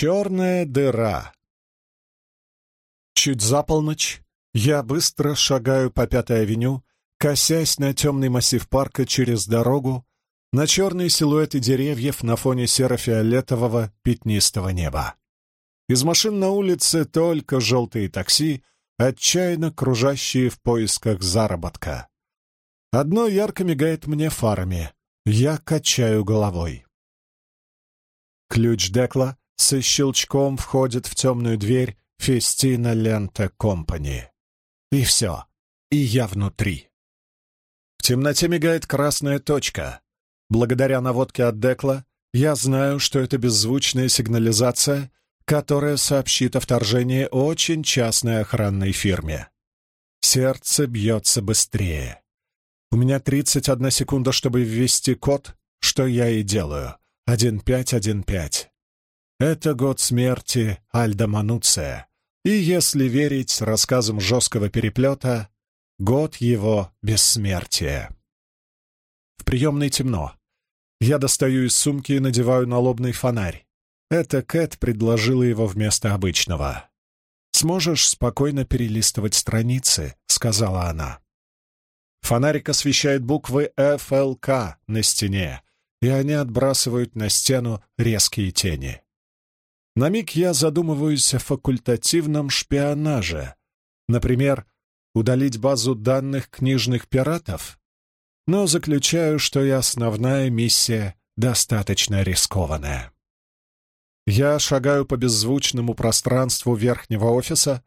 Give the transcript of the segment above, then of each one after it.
Черная дыра. Чуть за полночь я быстро шагаю по Пятой авеню, косясь на темный массив парка через дорогу, на черные силуэты деревьев на фоне серо-фиолетового пятнистого неба. Из машин на улице только желтые такси, отчаянно кружащие в поисках заработка. Одно ярко мигает мне фарами. Я качаю головой. Ключ Декла со щелчком входит в темную дверь Фестина Лента Компани. И все. И я внутри. В темноте мигает красная точка. Благодаря наводке от Декла я знаю, что это беззвучная сигнализация, которая сообщит о вторжении очень частной охранной фирме. Сердце бьется быстрее. У меня 31 секунда, чтобы ввести код, что я и делаю. 1515. Это год смерти Альда Мануция. И, если верить рассказам жесткого переплета, год его бессмертия. В приемной темно. Я достаю из сумки и надеваю налобный фонарь. Это Кэт предложила его вместо обычного. «Сможешь спокойно перелистывать страницы», — сказала она. Фонарик освещает буквы ФЛК на стене, и они отбрасывают на стену резкие тени. На миг я задумываюсь о факультативном шпионаже. Например, удалить базу данных книжных пиратов? Но заключаю, что и основная миссия достаточно рискованная. Я шагаю по беззвучному пространству верхнего офиса,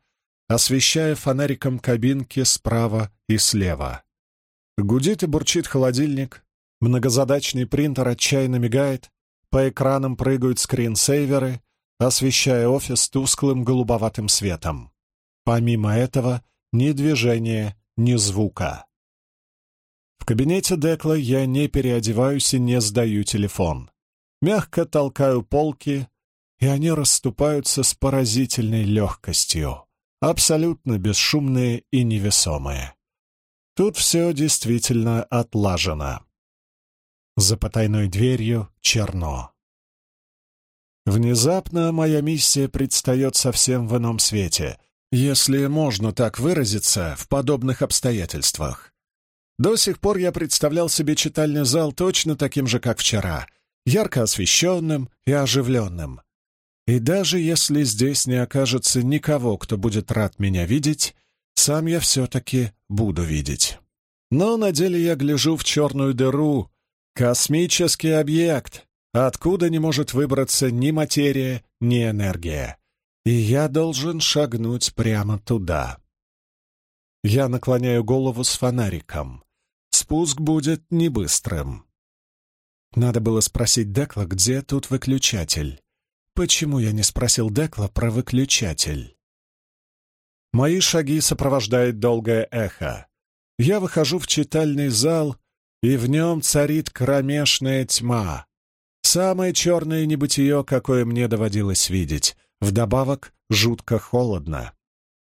освещая фонариком кабинки справа и слева. Гудит и бурчит холодильник, многозадачный принтер отчаянно мигает, по экранам прыгают скринсейверы, освещая офис тусклым голубоватым светом. Помимо этого, ни движения, ни звука. В кабинете Декла я не переодеваюсь и не сдаю телефон. Мягко толкаю полки, и они расступаются с поразительной легкостью, абсолютно бесшумные и невесомые. Тут все действительно отлажено. За потайной дверью черно. Внезапно моя миссия предстает совсем в ином свете, если можно так выразиться в подобных обстоятельствах. До сих пор я представлял себе читальный зал точно таким же, как вчера, ярко освещенным и оживленным. И даже если здесь не окажется никого, кто будет рад меня видеть, сам я все-таки буду видеть. Но на деле я гляжу в черную дыру, космический объект, откуда не может выбраться ни материя, ни энергия. И я должен шагнуть прямо туда. Я наклоняю голову с фонариком. Спуск будет не быстрым. Надо было спросить Декла, где тут выключатель. Почему я не спросил Декла про выключатель? Мои шаги сопровождает долгое эхо. Я выхожу в читальный зал, и в нем царит кромешная тьма. Самое черное небытие, какое мне доводилось видеть. Вдобавок, жутко холодно.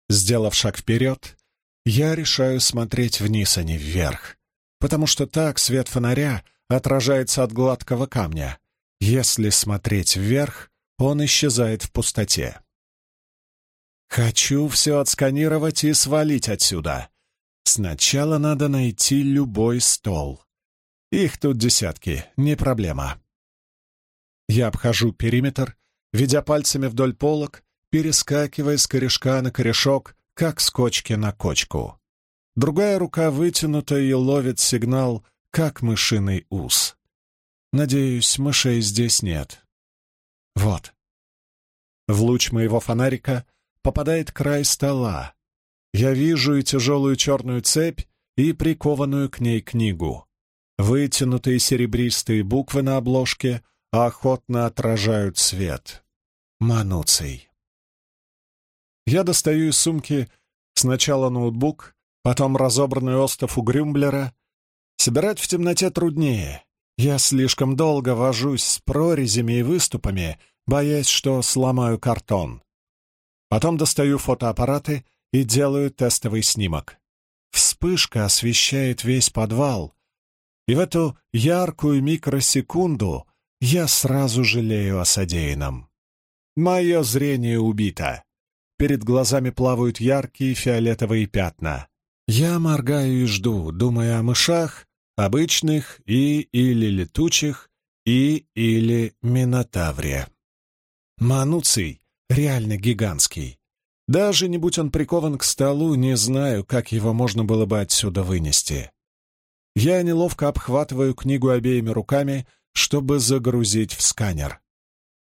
Сделав шаг вперед, я решаю смотреть вниз, а не вверх, потому что так свет фонаря отражается от гладкого камня. Если смотреть вверх, он исчезает в пустоте. Хочу все отсканировать и свалить отсюда. Сначала надо найти любой стол. Их тут десятки, не проблема. Я обхожу периметр, ведя пальцами вдоль полок, перескакивая с корешка на корешок, как с кочки на кочку. Другая рука вытянута и ловит сигнал, как мышиный ус. Надеюсь, мышей здесь нет. Вот. В луч моего фонарика попадает край стола. Я вижу и тяжелую черную цепь, и прикованную к ней книгу. Вытянутые серебристые буквы на обложке охотно отражают свет. Мануций. Я достаю из сумки сначала ноутбук, потом разобранный остов у Грюмблера. Собирать в темноте труднее. Я слишком долго вожусь с прорезями и выступами, боясь, что сломаю картон. Потом достаю фотоаппараты и делаю тестовый снимок. Вспышка освещает весь подвал, и в эту яркую микросекунду я сразу жалею о содеянном. Мое зрение убито. Перед глазами плавают яркие фиолетовые пятна. Я моргаю и жду, думая о мышах, обычных и или летучих, и или минотавре. Мануций реально гигантский. Даже не будь он прикован к столу, не знаю, как его можно было бы отсюда вынести. Я неловко обхватываю книгу обеими руками, чтобы загрузить в сканер.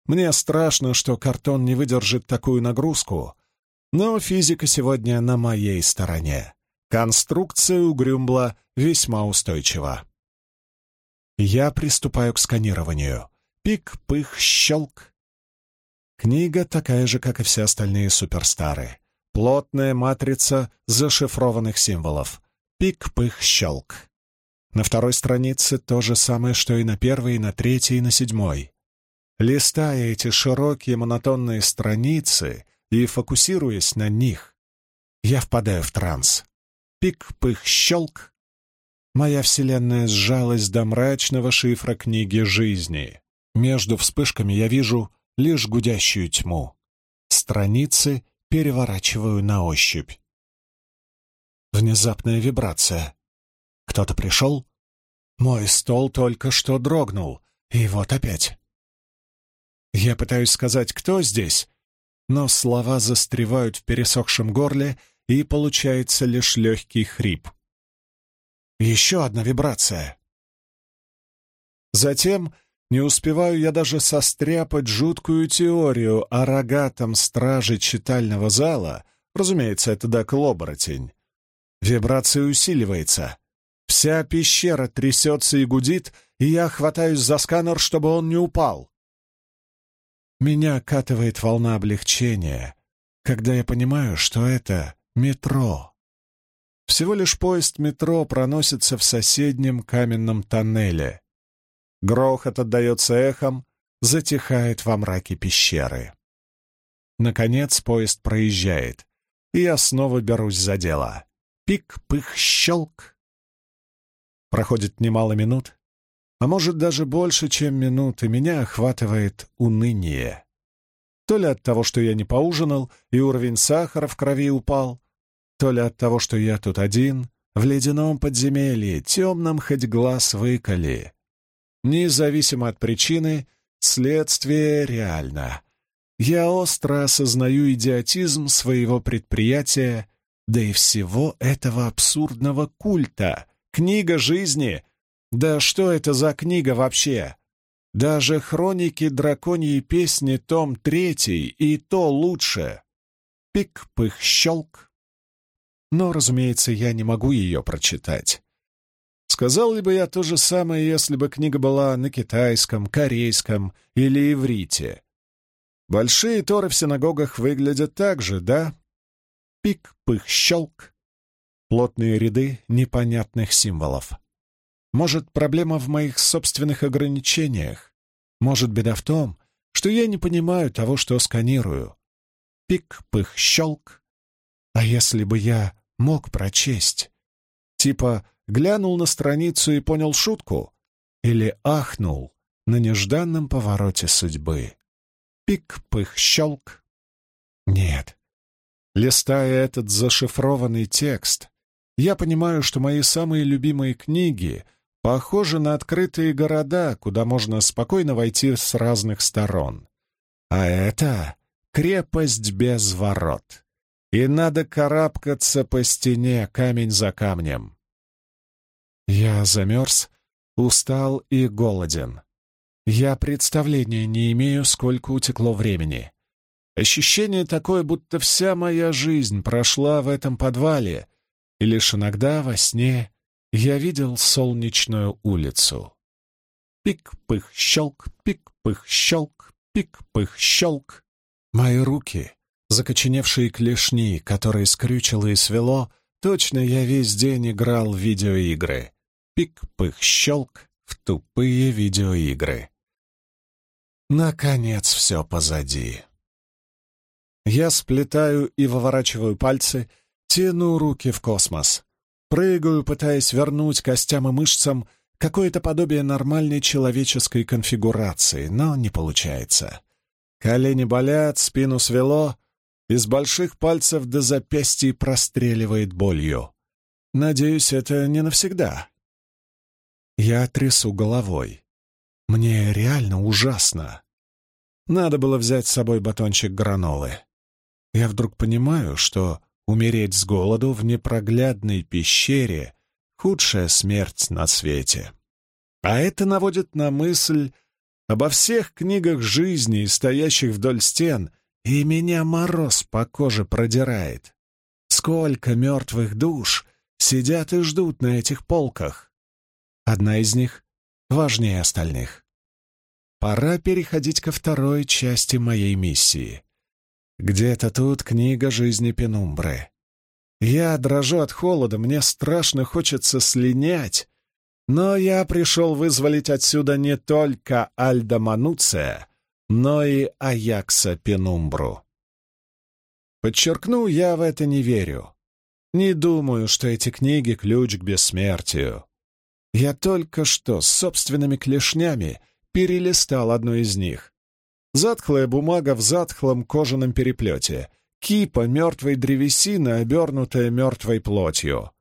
Мне страшно, что картон не выдержит такую нагрузку, но физика сегодня на моей стороне. Конструкция у Грюмбла весьма устойчива. Я приступаю к сканированию. Пик-пых, щелк. Книга такая же, как и все остальные суперстары. Плотная матрица зашифрованных символов. Пик-пых, щелк. На второй странице то же самое, что и на первой, и на третьей, и на седьмой. Листая эти широкие монотонные страницы и фокусируясь на них, я впадаю в транс. Пик-пых, щелк. Моя вселенная сжалась до мрачного шифра книги жизни. Между вспышками я вижу лишь гудящую тьму. Страницы переворачиваю на ощупь. Внезапная вибрация. Кто-то пришел? Мой стол только что дрогнул, и вот опять. Я пытаюсь сказать, кто здесь, но слова застревают в пересохшем горле, и получается лишь легкий хрип. Еще одна вибрация. Затем не успеваю я даже состряпать жуткую теорию о рогатом страже читального зала, разумеется, это Дак-Лоборотень. Вибрация усиливается. Вся пещера трясется и гудит, и я хватаюсь за сканер, чтобы он не упал. Меня катывает волна облегчения, когда я понимаю, что это метро. Всего лишь поезд метро проносится в соседнем каменном тоннеле. Грохот отдается эхом, затихает во мраке пещеры. Наконец поезд проезжает, и я снова берусь за дело. Пик-пых-щелк. Проходит немало минут, а может даже больше, чем минуты, меня охватывает уныние. То ли от того, что я не поужинал, и уровень сахара в крови упал, то ли от того, что я тут один, в ледяном подземелье, темном хоть глаз выколи, Независимо от причины, следствие реально. Я остро осознаю идиотизм своего предприятия, да и всего этого абсурдного культа. Книга жизни. Да что это за книга вообще? Даже хроники драконьей песни, том третий, и то лучше. Пик-пых-щелк. Но, разумеется, я не могу ее прочитать. Сказал ли бы я то же самое, если бы книга была на китайском, корейском или иврите? Большие торы в синагогах выглядят так же, да? Пик-пых-щелк. Плотные ряды непонятных символов. Может, проблема в моих собственных ограничениях? Может, беда в том, что я не понимаю того, что сканирую? Пик-пых-щелк. А если бы я мог прочесть? Типа глянул на страницу и понял шутку? Или ахнул на нежданном повороте судьбы? Пик-пых-щелк. Нет. Листая этот зашифрованный текст, я понимаю, что мои самые любимые книги похожи на открытые города, куда можно спокойно войти с разных сторон. А это крепость без ворот. И надо карабкаться по стене камень за камнем. Я замерз, устал и голоден. Я представления не имею, сколько утекло времени. Ощущение такое, будто вся моя жизнь прошла в этом подвале, и лишь иногда во сне я видел солнечную улицу. Пик-пых-щелк, пик-пых-щелк, пик-пых-щелк. Мои руки, закоченевшие клешни, которые скрючило и свело, точно я весь день играл в видеоигры пик-пых-щелк в тупые видеоигры. Наконец все позади. Я сплетаю и выворачиваю пальцы, тяну руки в космос. Прыгаю, пытаясь вернуть костям и мышцам какое-то подобие нормальной человеческой конфигурации, но не получается. Колени болят, спину свело, из больших пальцев до запястья простреливает болью. Надеюсь, это не навсегда. Я трясу головой. Мне реально ужасно. Надо было взять с собой батончик гранолы. Я вдруг понимаю, что умереть с голоду в непроглядной пещере — худшая смерть на свете. А это наводит на мысль обо всех книгах жизни, стоящих вдоль стен, и меня мороз по коже продирает. Сколько мертвых душ сидят и ждут на этих полках. Одна из них важнее остальных. Пора переходить ко второй части моей миссии. Где-то тут книга жизни Пенумбры. Я дрожу от холода, мне страшно хочется слинять, но я пришел вызволить отсюда не только Альда Мануция, но и Аякса Пенумбру. Подчеркну, я в это не верю. Не думаю, что эти книги — ключ к бессмертию. Я только что с собственными клешнями перелистал одну из них. Затхлая бумага в затхлом кожаном переплете, кипа мертвой древесины, обернутая мертвой плотью.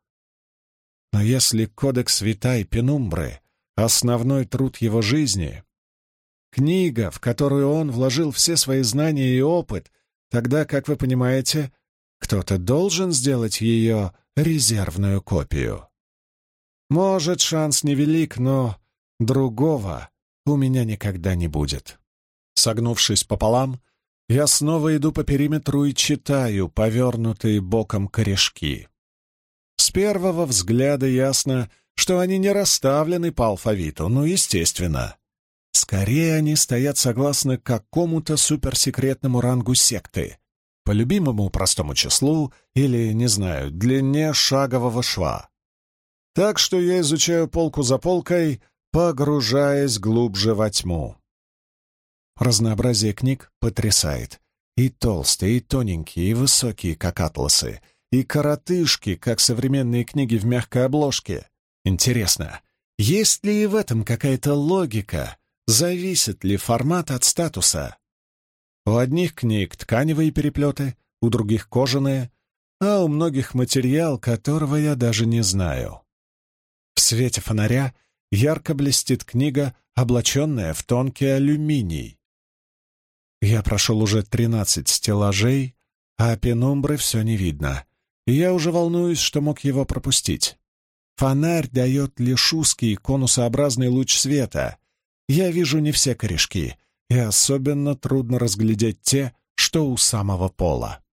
Но если кодекс Витай Пенумбры — основной труд его жизни, книга, в которую он вложил все свои знания и опыт, тогда, как вы понимаете, кто-то должен сделать ее резервную копию. Может, шанс невелик, но другого у меня никогда не будет. Согнувшись пополам, я снова иду по периметру и читаю повернутые боком корешки. С первого взгляда ясно, что они не расставлены по алфавиту, ну, естественно. Скорее они стоят согласно какому-то суперсекретному рангу секты, по любимому простому числу или, не знаю, длине шагового шва. Так что я изучаю полку за полкой, погружаясь глубже во тьму. Разнообразие книг потрясает. И толстые, и тоненькие, и высокие, как атласы, и коротышки, как современные книги в мягкой обложке. Интересно, есть ли и в этом какая-то логика? Зависит ли формат от статуса? У одних книг тканевые переплеты, у других кожаные, а у многих материал, которого я даже не знаю. В свете фонаря ярко блестит книга, облаченная в тонкий алюминий. Я прошел уже тринадцать стеллажей, а пенумбры все не видно, и я уже волнуюсь, что мог его пропустить. Фонарь дает лишь узкий конусообразный луч света. Я вижу не все корешки, и особенно трудно разглядеть те, что у самого пола.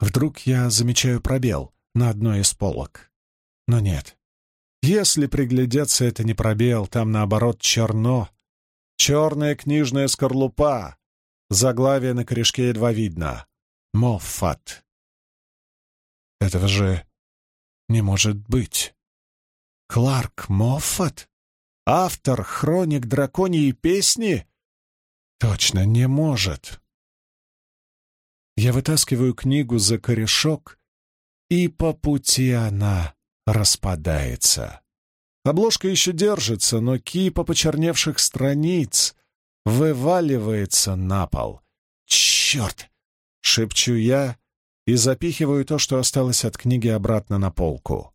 Вдруг я замечаю пробел на одной из полок. Но нет, если приглядеться, это не пробел, там, наоборот, черно. Черная книжная скорлупа. Заглавие на корешке едва видно. Моффат. Этого же не может быть. Кларк Моффат? Автор хроник драконьей песни? Точно не может. Я вытаскиваю книгу за корешок, и по пути она распадается. Обложка еще держится, но кипа почерневших страниц вываливается на пол. «Черт!» — шепчу я и запихиваю то, что осталось от книги, обратно на полку.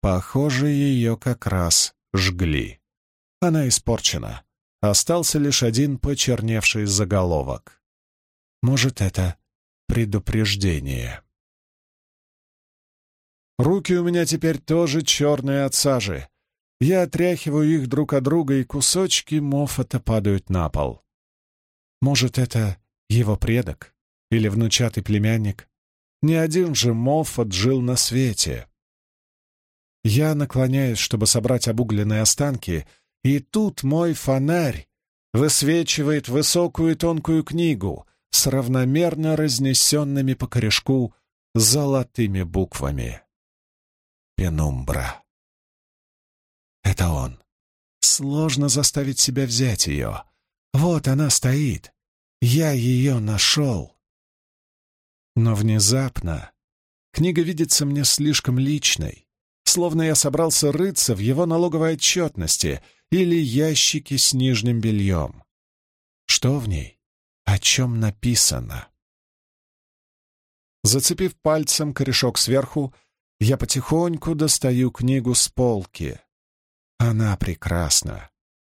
Похоже, ее как раз жгли. Она испорчена. Остался лишь один почерневший заголовок. Может, это предупреждение. Руки у меня теперь тоже черные от сажи. Я отряхиваю их друг от друга, и кусочки мофота падают на пол. Может, это его предок или внучатый племянник? Ни один же мофот жил на свете. Я наклоняюсь, чтобы собрать обугленные останки, и тут мой фонарь высвечивает высокую тонкую книгу с равномерно разнесенными по корешку золотыми буквами. Пенумбра. Это он. Сложно заставить себя взять ее. Вот она стоит. Я ее нашел. Но внезапно книга видится мне слишком личной, словно я собрался рыться в его налоговой отчетности или ящике с нижним бельем. Что в ней? О чем написано? Зацепив пальцем корешок сверху, я потихоньку достаю книгу с полки. Она прекрасна.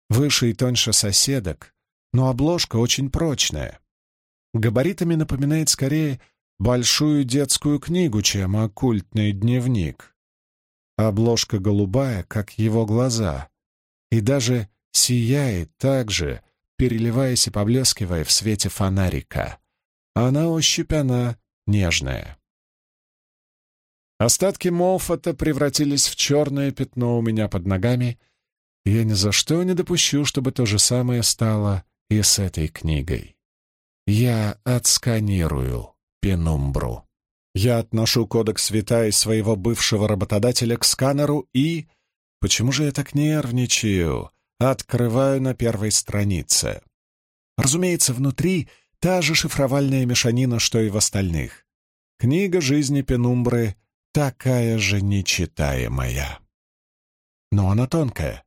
Выше и тоньше соседок, но обложка очень прочная. Габаритами напоминает скорее большую детскую книгу, чем оккультный дневник. Обложка голубая, как его глаза, и даже сияет так же, переливаясь и поблескивая в свете фонарика. А на ощупь она нежная. Остатки Моффата превратились в черное пятно у меня под ногами, и я ни за что не допущу, чтобы то же самое стало и с этой книгой. Я отсканирую пенумбру. Я отношу кодекс Вита своего бывшего работодателя к сканеру и... Почему же я так нервничаю? Открываю на первой странице. Разумеется, внутри та же шифровальная мешанина, что и в остальных. Книга жизни Пенумбры такая же нечитаемая. Но она тонкая.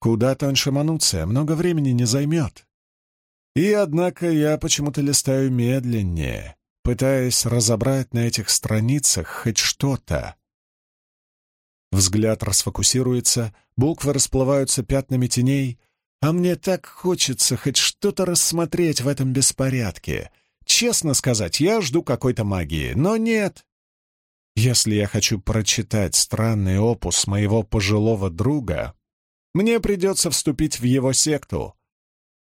Куда тоньше Мануция, много времени не займет. И, однако, я почему-то листаю медленнее, пытаясь разобрать на этих страницах хоть что-то. Взгляд расфокусируется, буквы расплываются пятнами теней, а мне так хочется хоть что-то рассмотреть в этом беспорядке. Честно сказать, я жду какой-то магии, но нет. Если я хочу прочитать странный опус моего пожилого друга, мне придется вступить в его секту.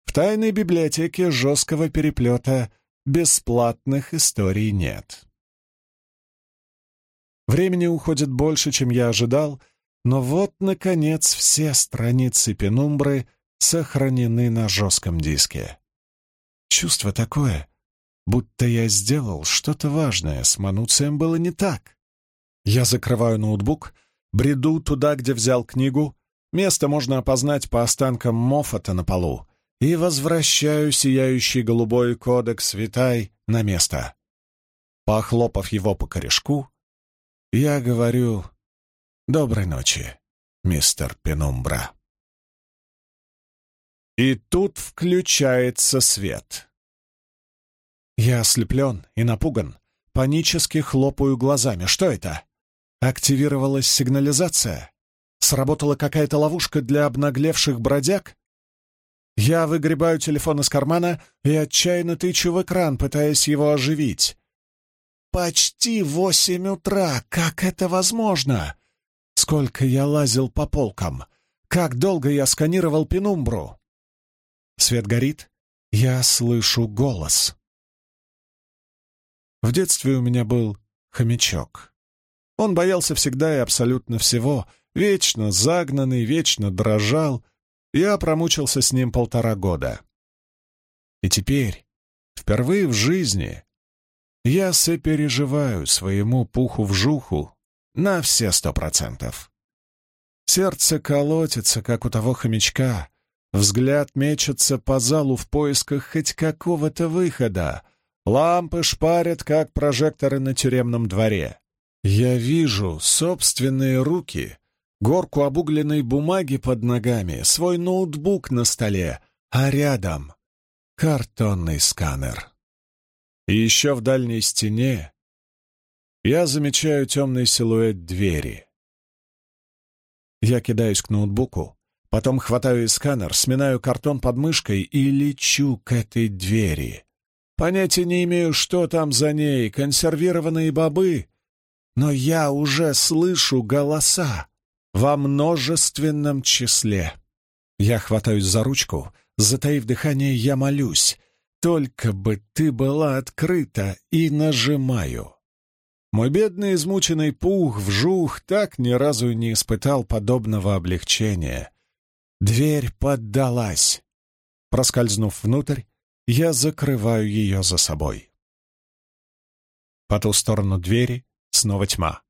В тайной библиотеке жесткого переплета бесплатных историй нет. Времени уходит больше, чем я ожидал, но вот, наконец, все страницы пенумбры сохранены на жестком диске. Чувство такое, будто я сделал что-то важное, с Мануцием было не так. Я закрываю ноутбук, бреду туда, где взял книгу, место можно опознать по останкам Моффата на полу, и возвращаю сияющий голубой кодекс Витай на место. Похлопав его по корешку, я говорю «Доброй ночи, мистер Пенумбра». И тут включается свет. Я ослеплен и напуган, панически хлопаю глазами. Что это? Активировалась сигнализация? Сработала какая-то ловушка для обнаглевших бродяг? Я выгребаю телефон из кармана и отчаянно тычу в экран, пытаясь его оживить. «Почти восемь утра! Как это возможно?» Сколько я лазил по полкам! Как долго я сканировал пенумбру! Свет горит, я слышу голос. В детстве у меня был хомячок. Он боялся всегда и абсолютно всего, вечно загнанный, вечно дрожал. Я промучился с ним полтора года. И теперь, впервые в жизни, я сопереживаю своему пуху-вжуху на все сто процентов. Сердце колотится, как у того хомячка, взгляд мечется по залу в поисках хоть какого-то выхода, лампы шпарят, как прожекторы на тюремном дворе. Я вижу собственные руки, горку обугленной бумаги под ногами, свой ноутбук на столе, а рядом — картонный сканер. И еще в дальней стене я замечаю темный силуэт двери. Я кидаюсь к ноутбуку, потом хватаю сканер, сминаю картон под мышкой и лечу к этой двери. Понятия не имею, что там за ней, консервированные бобы, но я уже слышу голоса во множественном числе. Я хватаюсь за ручку, затаив дыхание, я молюсь. Только бы ты была открыта и нажимаю. Мой бедный измученный пух вжух так ни разу не испытал подобного облегчения. Дверь поддалась. Проскользнув внутрь, я закрываю ее за собой. По ту сторону двери снова тьма.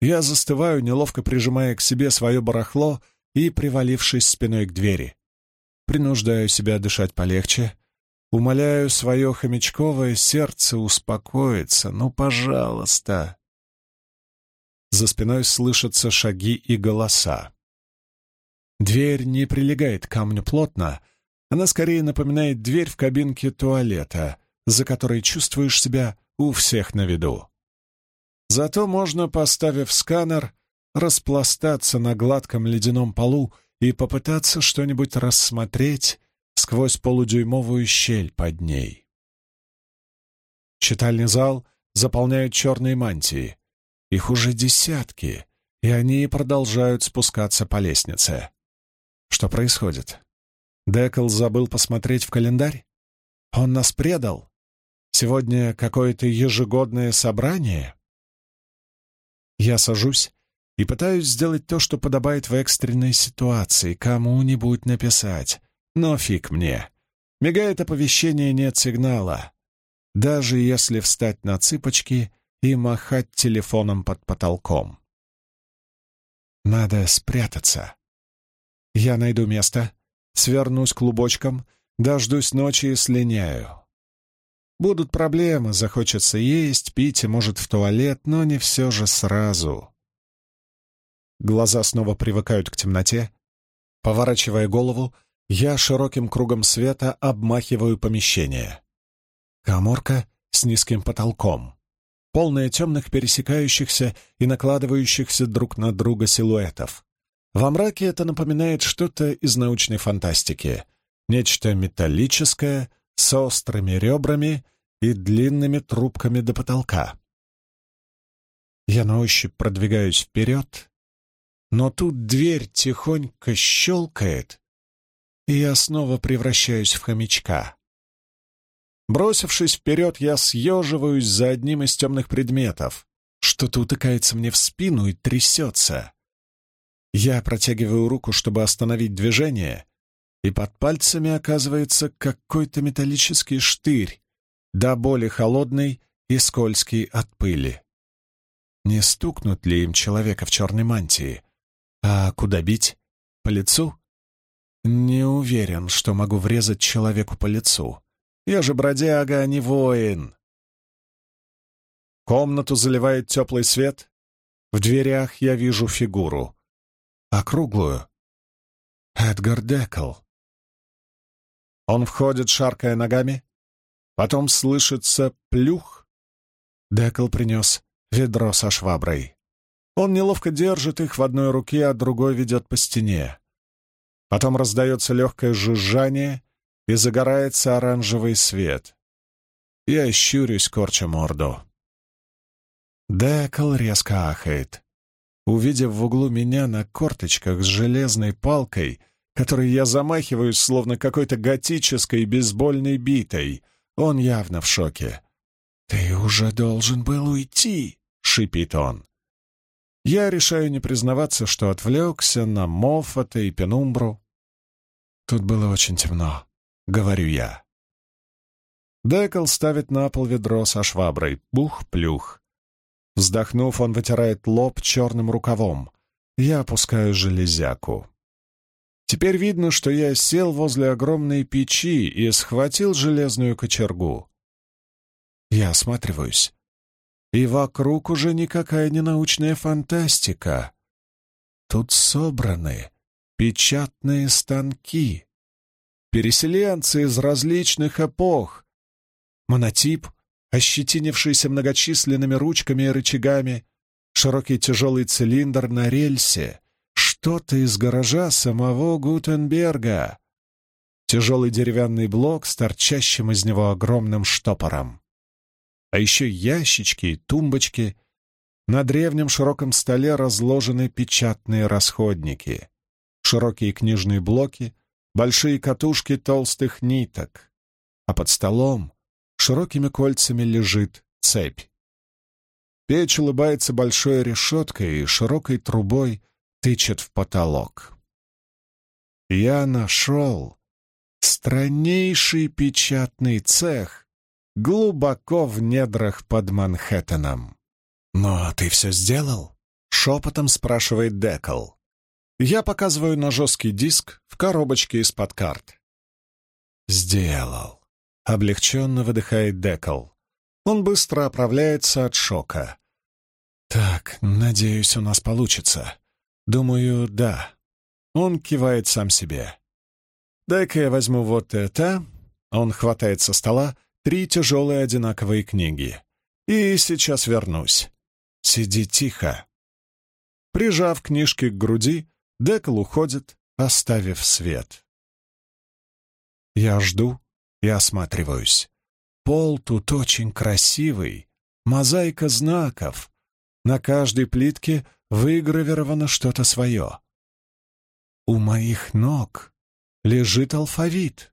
Я застываю, неловко прижимая к себе свое барахло и привалившись спиной к двери. Принуждаю себя дышать полегче, Умоляю свое хомячковое сердце успокоиться. Ну, пожалуйста. За спиной слышатся шаги и голоса. Дверь не прилегает к камню плотно, Она скорее напоминает дверь в кабинке туалета, за которой чувствуешь себя у всех на виду. Зато можно, поставив сканер, распластаться на гладком ледяном полу и попытаться что-нибудь рассмотреть сквозь полудюймовую щель под ней. Читальный зал заполняют черные мантии. Их уже десятки, и они продолжают спускаться по лестнице. Что происходит? Декл забыл посмотреть в календарь? Он нас предал? Сегодня какое-то ежегодное собрание? Я сажусь и пытаюсь сделать то, что подобает в экстренной ситуации, кому-нибудь написать. Но фиг мне. Мигает оповещение, нет сигнала. Даже если встать на цыпочки и махать телефоном под потолком. Надо спрятаться. Я найду место, свернусь клубочком, дождусь ночи и слиняю. Будут проблемы, захочется есть, пить и, может, в туалет, но не все же сразу. Глаза снова привыкают к темноте. Поворачивая голову, я широким кругом света обмахиваю помещение. Каморка с низким потолком, полная темных пересекающихся и накладывающихся друг на друга силуэтов. Во мраке это напоминает что-то из научной фантастики. Нечто металлическое, с острыми ребрами и длинными трубками до потолка. Я на ощупь продвигаюсь вперед, но тут дверь тихонько щелкает, и я снова превращаюсь в хомячка. Бросившись вперед, я съеживаюсь за одним из темных предметов. Что-то утыкается мне в спину и трясется. Я протягиваю руку, чтобы остановить движение, и под пальцами оказывается какой-то металлический штырь, до боли холодный и скользкий от пыли. Не стукнут ли им человека в черной мантии? А куда бить? По лицу? Не уверен, что могу врезать человеку по лицу. Я же бродяга, а не воин. Комнату заливает теплый свет. В дверях я вижу фигуру. Округлую. Эдгар Декл. Он входит, шаркая ногами. Потом слышится плюх. Декл принес ведро со шваброй. Он неловко держит их в одной руке, а другой ведет по стене. Потом раздается легкое жужжание, и загорается оранжевый свет. Я щурюсь, корча морду. Декл резко ахает. Увидев в углу меня на корточках с железной палкой, которой я замахиваюсь, словно какой-то готической бейсбольной битой, он явно в шоке. «Ты уже должен был уйти!» — шипит он. Я решаю не признаваться, что отвлекся на Моффата и Пенумбру. Тут было очень темно. — говорю я. Декл ставит на пол ведро со шваброй. Бух-плюх. Вздохнув, он вытирает лоб черным рукавом. Я опускаю железяку. Теперь видно, что я сел возле огромной печи и схватил железную кочергу. Я осматриваюсь. И вокруг уже никакая не научная фантастика. Тут собраны печатные станки переселенцы из различных эпох. Монотип, ощетинившийся многочисленными ручками и рычагами, широкий тяжелый цилиндр на рельсе, что-то из гаража самого Гутенберга, тяжелый деревянный блок с торчащим из него огромным штопором. А еще ящички и тумбочки. На древнем широком столе разложены печатные расходники, широкие книжные блоки, большие катушки толстых ниток, а под столом широкими кольцами лежит цепь. Печь улыбается большой решеткой и широкой трубой тычет в потолок. Я нашел страннейший печатный цех глубоко в недрах под Манхэттеном. «Но ты все сделал?» — шепотом спрашивает Декл. Я показываю на жесткий диск в коробочке из-под карт. «Сделал», — облегченно выдыхает Декл. Он быстро оправляется от шока. «Так, надеюсь, у нас получится. Думаю, да». Он кивает сам себе. дай-ка я возьму вот это. Он хватает со стола три тяжелые одинаковые книги. И сейчас вернусь. Сиди тихо. Прижав книжки к груди, Декл уходит, оставив свет. Я жду и осматриваюсь. Пол тут очень красивый, мозаика знаков. На каждой плитке выгравировано что-то свое. У моих ног лежит алфавит.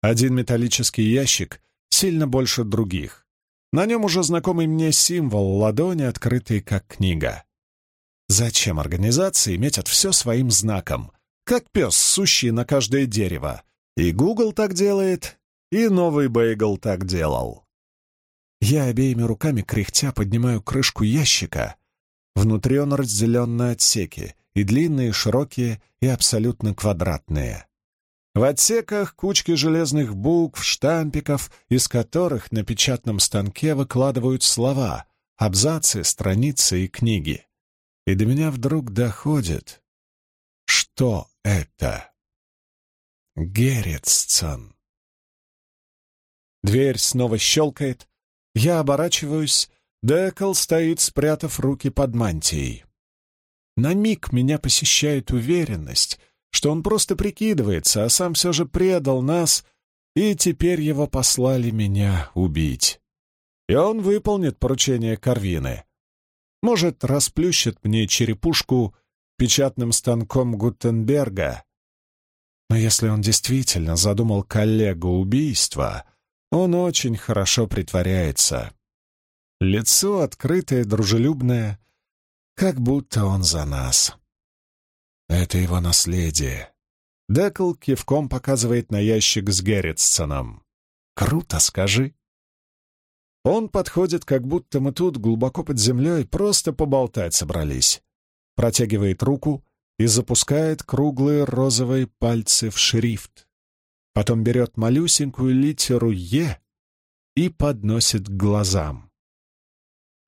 Один металлический ящик сильно больше других. На нем уже знакомый мне символ ладони, открытый как книга. Зачем организации метят все своим знаком, как пес, сущий на каждое дерево? И Google так делает, и новый Бейгл так делал. Я обеими руками кряхтя поднимаю крышку ящика. Внутри он разделен на отсеки, и длинные, широкие, и абсолютно квадратные. В отсеках кучки железных букв, штампиков, из которых на печатном станке выкладывают слова, абзацы, страницы и книги. И до меня вдруг доходит, что это. Герецсон. Дверь снова щелкает. Я оборачиваюсь. Декл стоит, спрятав руки под мантией. На миг меня посещает уверенность — что он просто прикидывается, а сам все же предал нас, и теперь его послали меня убить. И он выполнит поручение Карвины. Может, расплющит мне черепушку печатным станком Гутенберга. Но если он действительно задумал коллегу убийства, он очень хорошо притворяется. Лицо открытое, дружелюбное, как будто он за нас. Это его наследие. Декл кивком показывает на ящик с Герритсоном. «Круто, скажи!» Он подходит, как будто мы тут, глубоко под землей, просто поболтать собрались. Протягивает руку и запускает круглые розовые пальцы в шрифт. Потом берет малюсенькую литеру «Е» и подносит к глазам.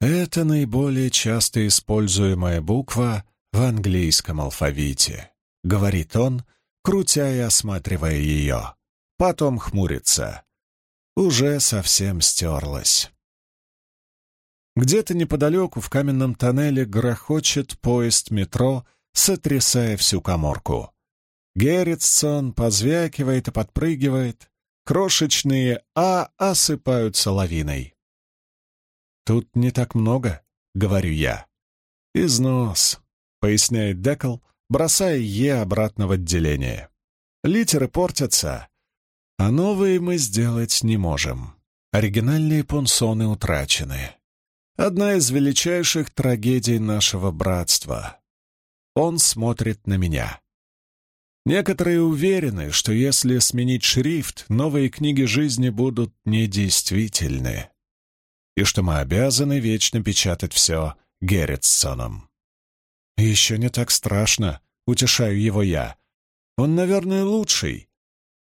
Это наиболее часто используемая буква — в английском алфавите», — говорит он, крутя и осматривая ее. Потом хмурится. Уже совсем стерлась. Где-то неподалеку в каменном тоннеле грохочет поезд метро, сотрясая всю коморку. Герритсон позвякивает и подпрыгивает. Крошечные «А» осыпаются лавиной. «Тут не так много», — говорю я. «Износ. — поясняет Декл, бросая «Е» обратно в отделение. «Литеры портятся, а новые мы сделать не можем. Оригинальные пунсоны утрачены. Одна из величайших трагедий нашего братства. Он смотрит на меня. Некоторые уверены, что если сменить шрифт, новые книги жизни будут недействительны, и что мы обязаны вечно печатать все Герритсоном. «Еще не так страшно», — утешаю его я. «Он, наверное, лучший».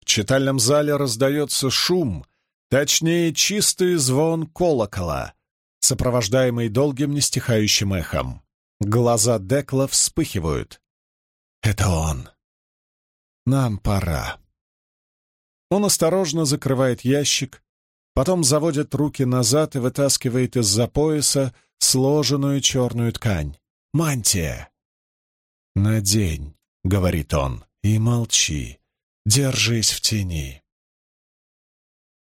В читальном зале раздается шум, точнее, чистый звон колокола, сопровождаемый долгим нестихающим эхом. Глаза Декла вспыхивают. «Это он. Нам пора». Он осторожно закрывает ящик, потом заводит руки назад и вытаскивает из-за пояса сложенную черную ткань. Мантия!» «Надень», — говорит он, — «и молчи, держись в тени».